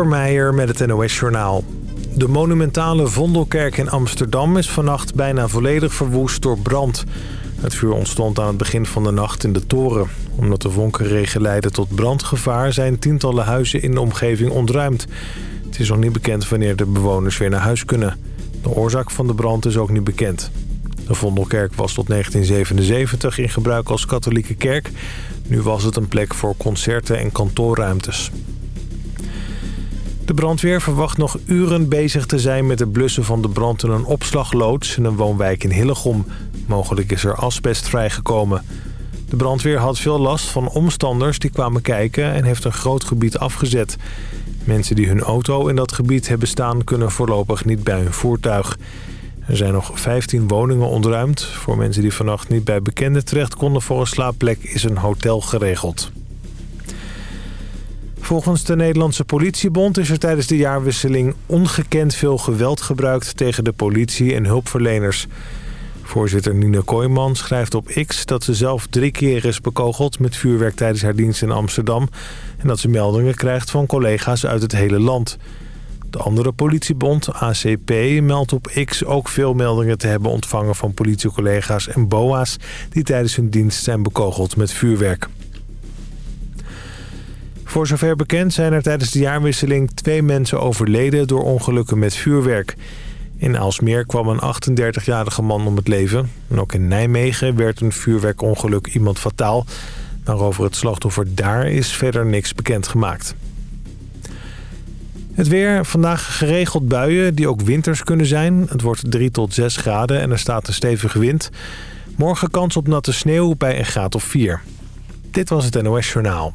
Meijer met het NOS-journaal. De monumentale Vondelkerk in Amsterdam is vannacht bijna volledig verwoest door brand. Het vuur ontstond aan het begin van de nacht in de toren. Omdat de vonkenregen leidde tot brandgevaar zijn tientallen huizen in de omgeving ontruimd. Het is nog niet bekend wanneer de bewoners weer naar huis kunnen. De oorzaak van de brand is ook niet bekend. De Vondelkerk was tot 1977 in gebruik als katholieke kerk. Nu was het een plek voor concerten en kantoorruimtes. De brandweer verwacht nog uren bezig te zijn met het blussen van de brand in een opslagloods in een woonwijk in Hillegom. Mogelijk is er asbest vrijgekomen. De brandweer had veel last van omstanders die kwamen kijken en heeft een groot gebied afgezet. Mensen die hun auto in dat gebied hebben staan kunnen voorlopig niet bij hun voertuig. Er zijn nog 15 woningen ontruimd. Voor mensen die vannacht niet bij bekenden terecht konden voor een slaapplek is een hotel geregeld. Volgens de Nederlandse politiebond is er tijdens de jaarwisseling ongekend veel geweld gebruikt tegen de politie en hulpverleners. Voorzitter Nina Kooijman schrijft op X dat ze zelf drie keer is bekogeld met vuurwerk tijdens haar dienst in Amsterdam. En dat ze meldingen krijgt van collega's uit het hele land. De andere politiebond, ACP, meldt op X ook veel meldingen te hebben ontvangen van politiecollega's en BOA's die tijdens hun dienst zijn bekogeld met vuurwerk. Voor zover bekend zijn er tijdens de jaarwisseling twee mensen overleden door ongelukken met vuurwerk. In Aalsmeer kwam een 38-jarige man om het leven. En ook in Nijmegen werd een vuurwerkongeluk iemand fataal. Maar over het slachtoffer daar is verder niks bekend gemaakt. Het weer, vandaag geregeld buien die ook winters kunnen zijn. Het wordt 3 tot 6 graden en er staat een stevige wind. Morgen kans op natte sneeuw bij een graad of 4. Dit was het NOS Journaal.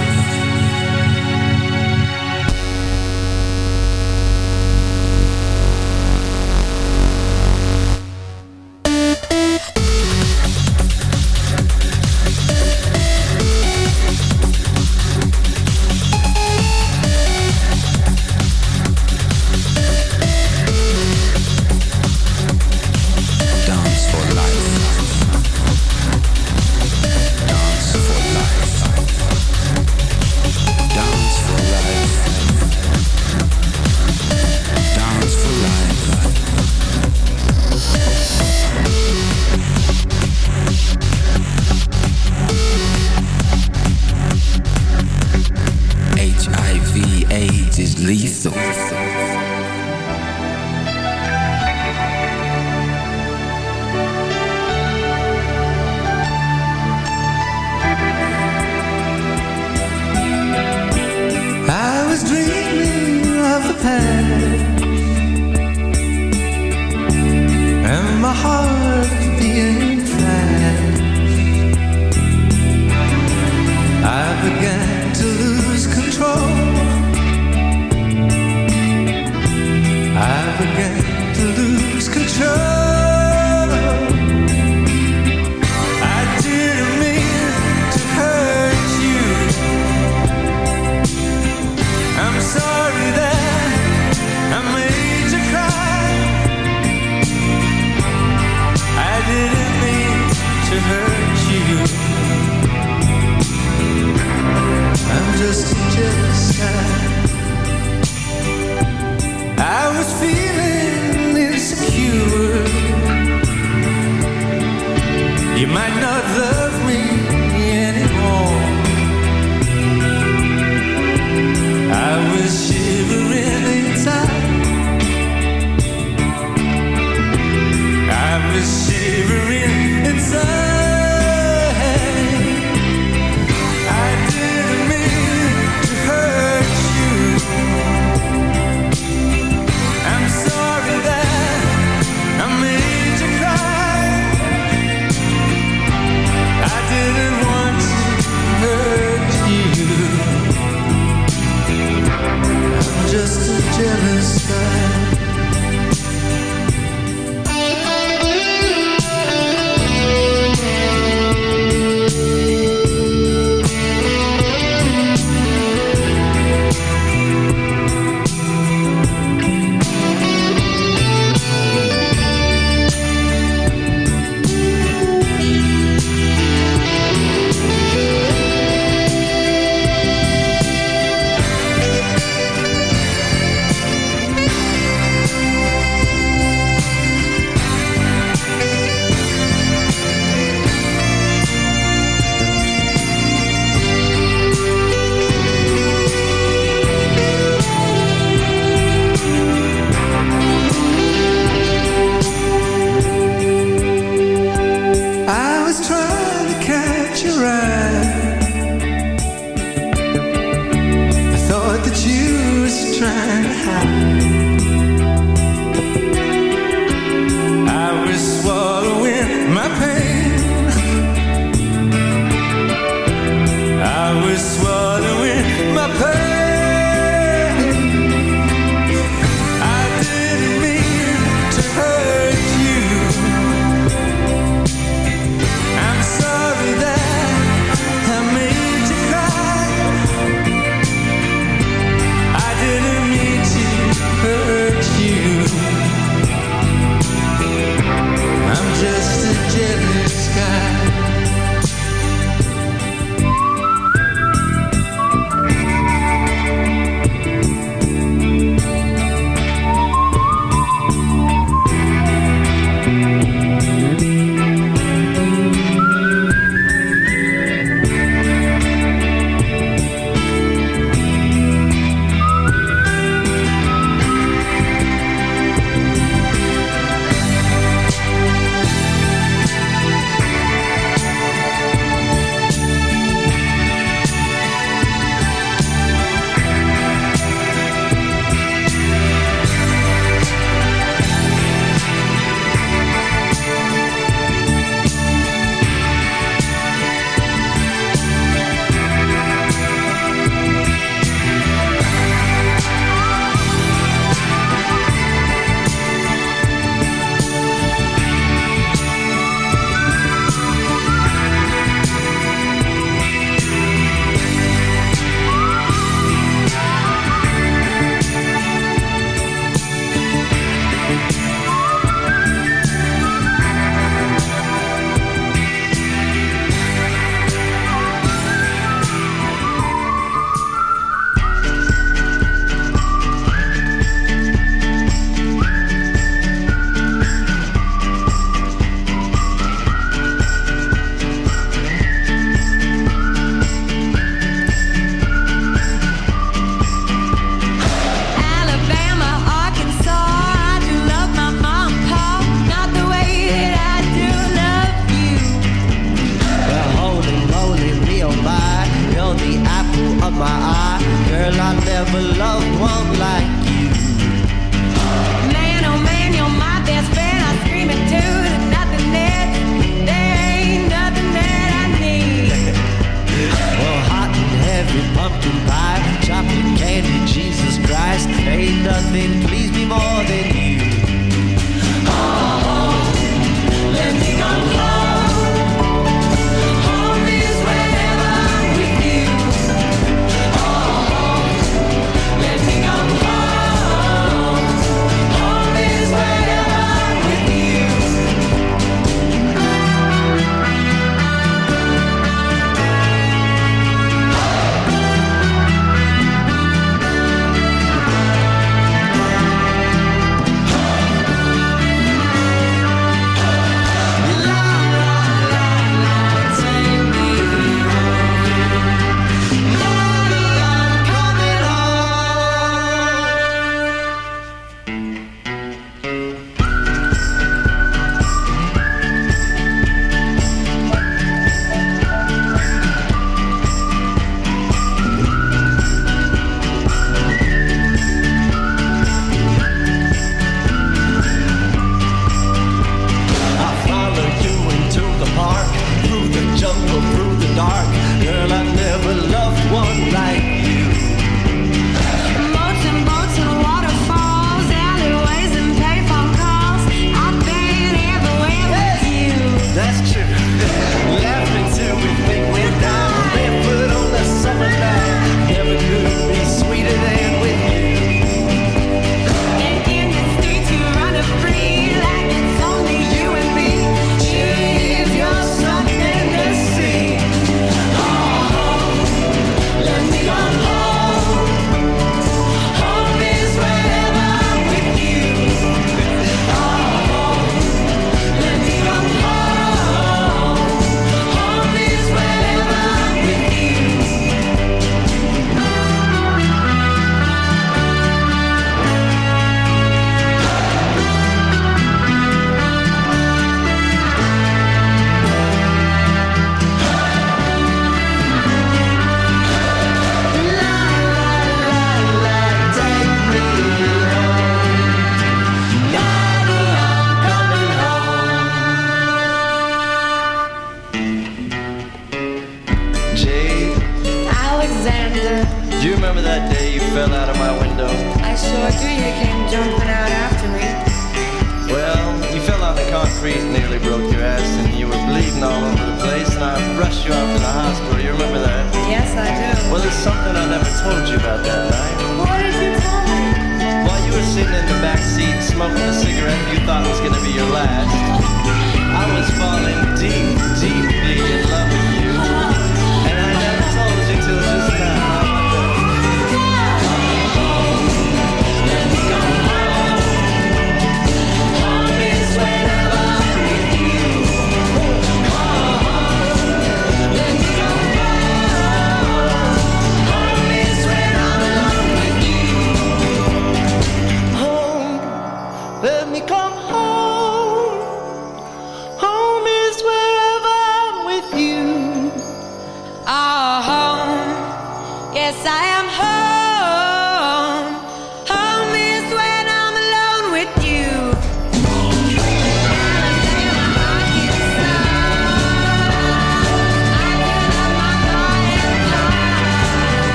Is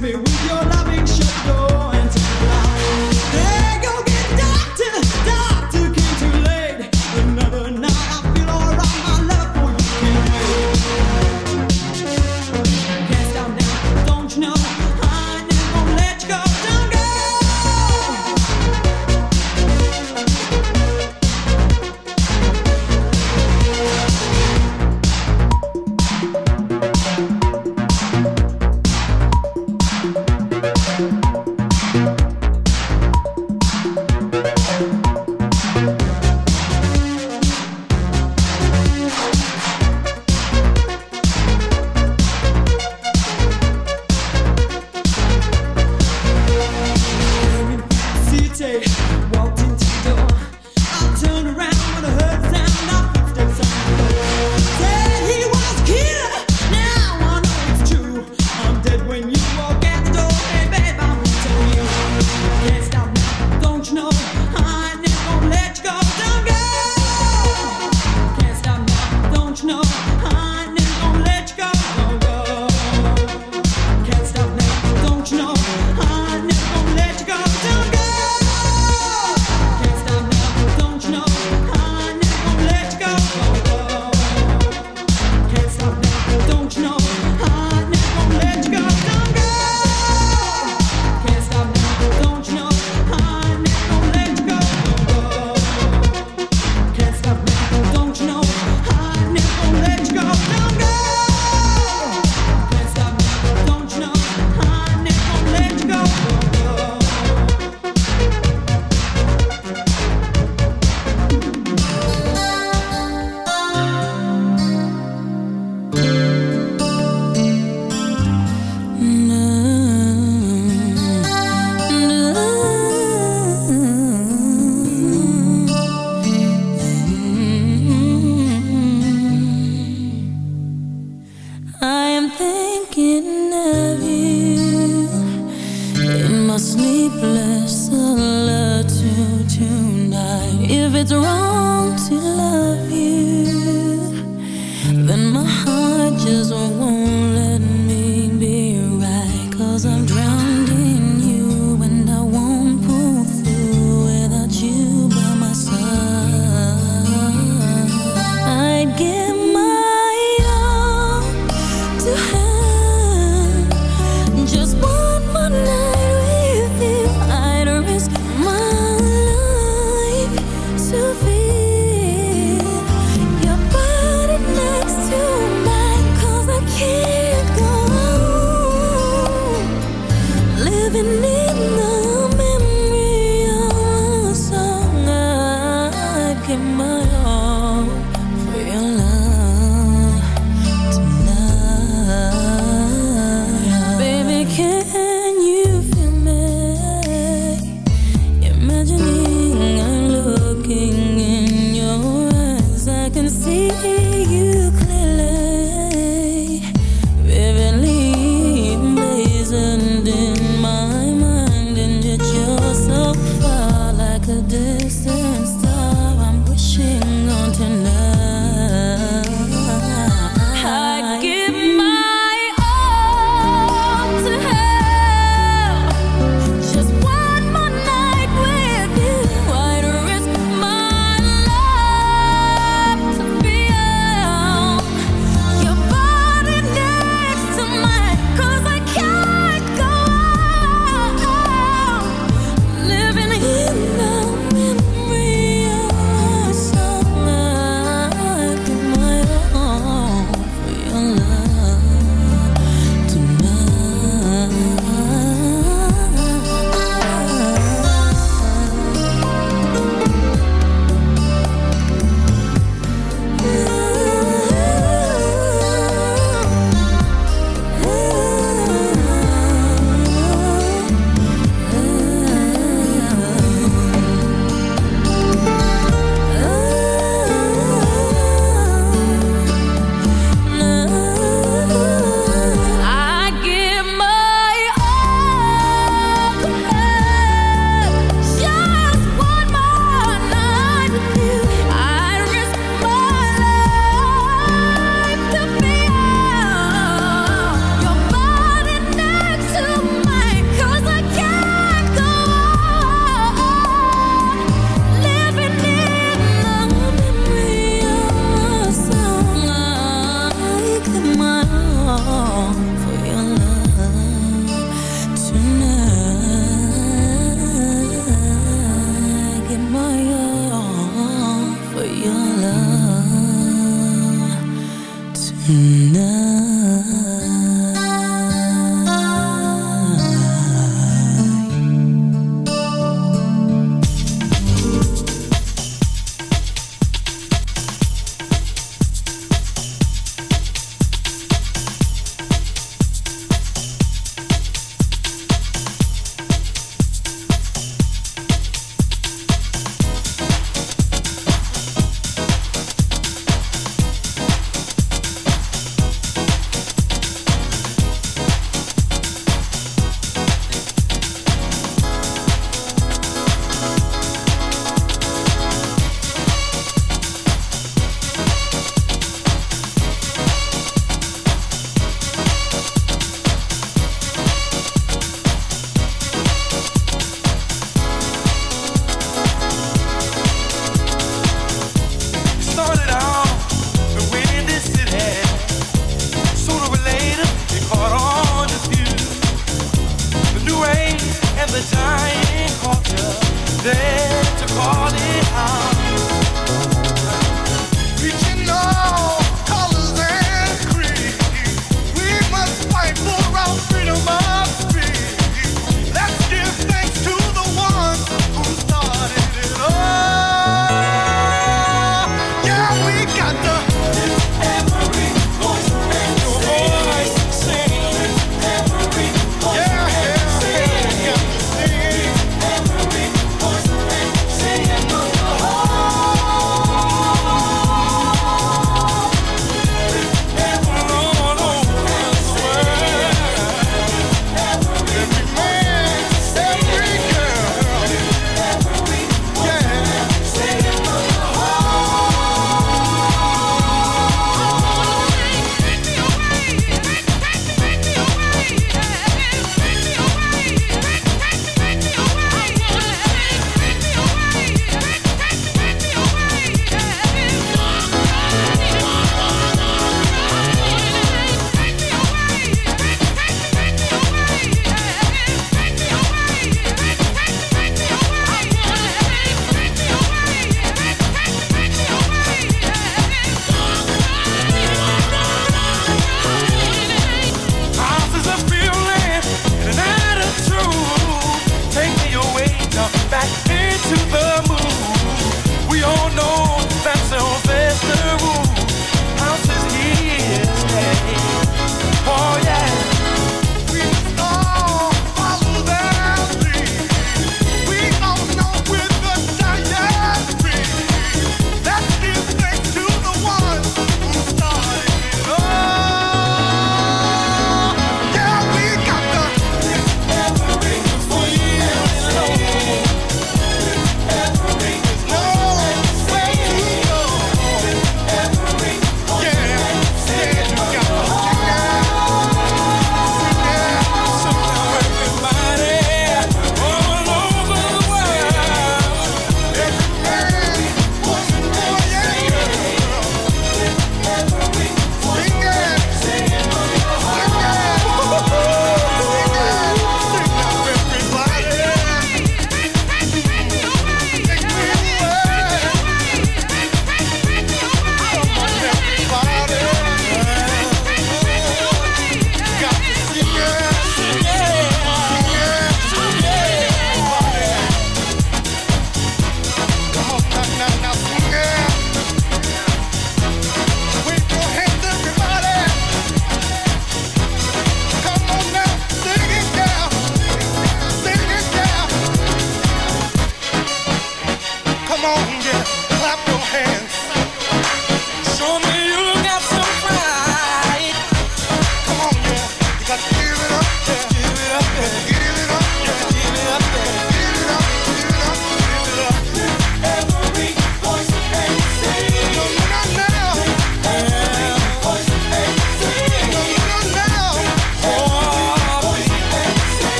me with your love.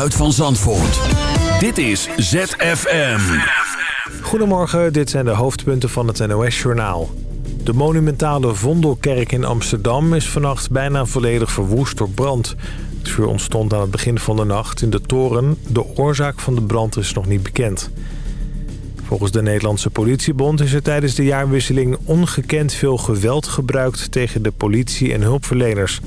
geluid van Zandvoort. Dit is ZFM. Goedemorgen, dit zijn de hoofdpunten van het NOS-journaal. De monumentale Vondelkerk in Amsterdam is vannacht bijna volledig verwoest door brand. Het vuur ontstond aan het begin van de nacht in de toren. De oorzaak van de brand is nog niet bekend. Volgens de Nederlandse politiebond is er tijdens de jaarwisseling ongekend veel geweld gebruikt tegen de politie en hulpverleners.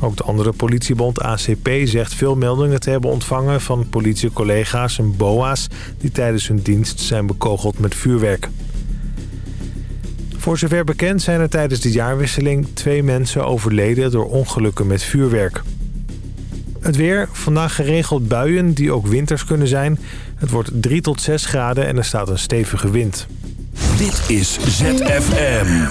Ook de andere politiebond ACP zegt veel meldingen te hebben ontvangen... van politiecollega's en boa's die tijdens hun dienst zijn bekogeld met vuurwerk. Voor zover bekend zijn er tijdens de jaarwisseling twee mensen overleden door ongelukken met vuurwerk. Het weer, vandaag geregeld buien die ook winters kunnen zijn. Het wordt 3 tot 6 graden en er staat een stevige wind. Dit is ZFM.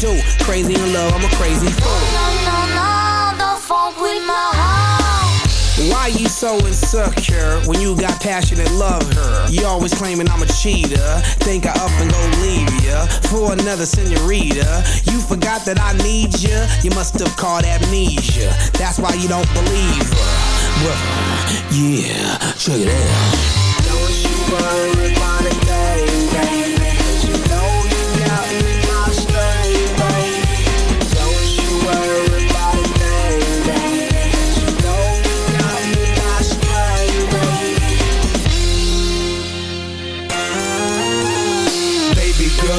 do. Crazy in love, I'm a crazy fool. No, no, no, don't fuck with my heart. Why you so insecure when you got passionate love her? You always claiming I'm a cheater. Think I up and go leave ya for another senorita. You forgot that I need ya. You must have caught amnesia. That's why you don't believe her. Well, yeah, check it out. Don't you worry about a thing.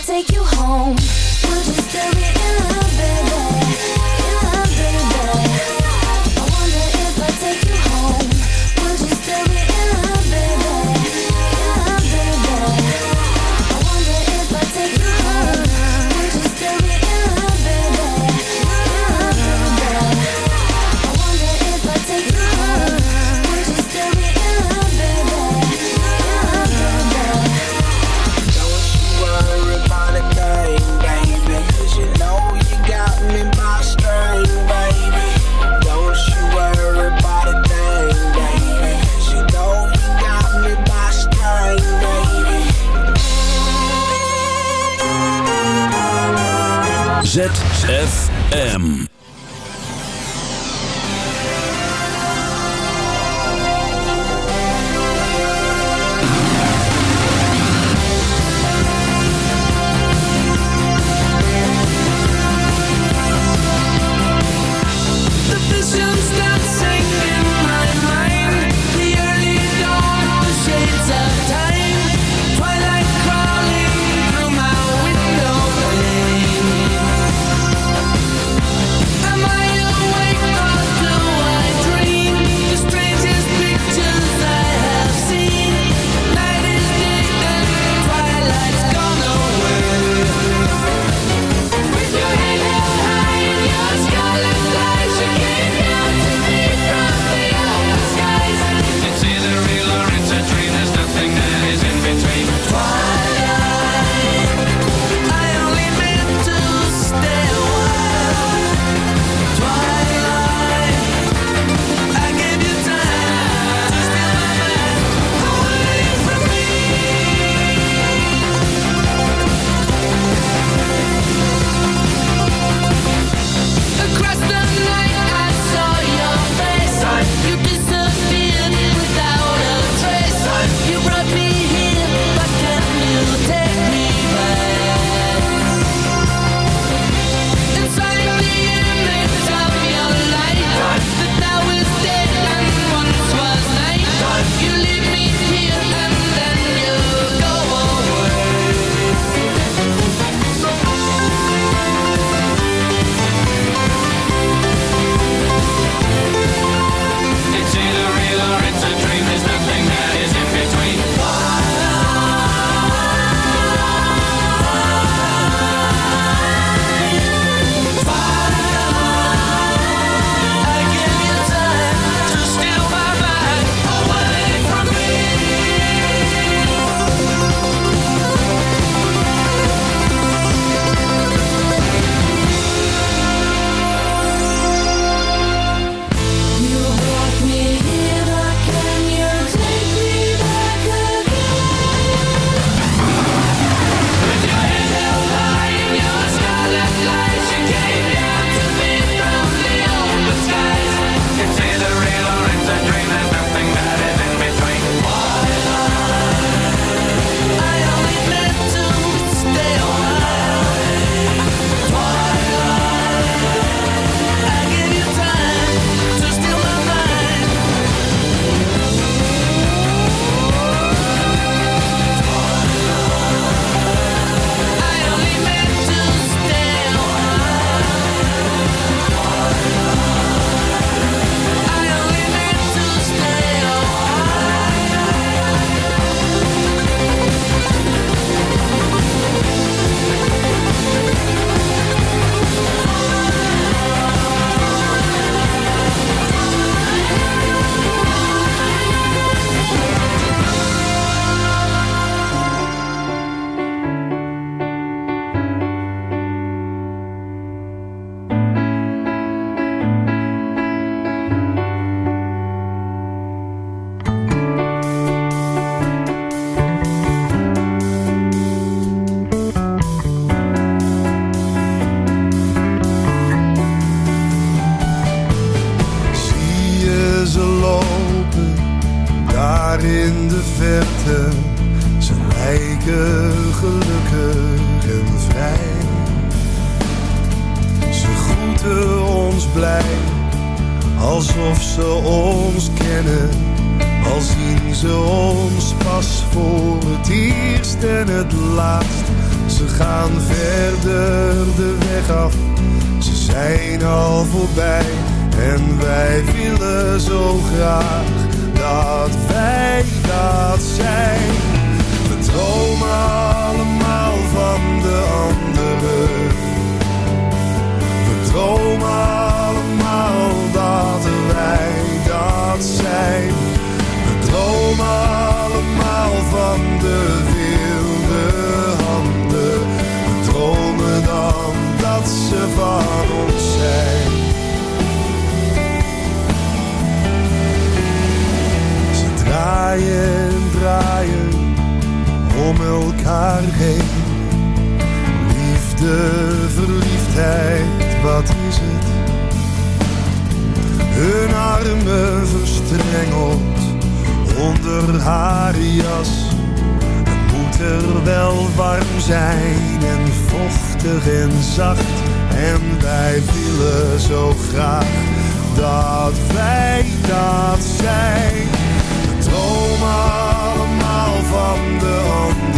take you home. We're just bury in love, baby. ZFM. zo graag dat wij dat zijn. om elkaar heen. Liefde, verliefdheid, wat is het? Hun armen verstrengeld onder haar jas. Het moet er wel warm zijn en vochtig en zacht. En wij willen zo graag dat wij dat zijn. Droom allemaal van de handen.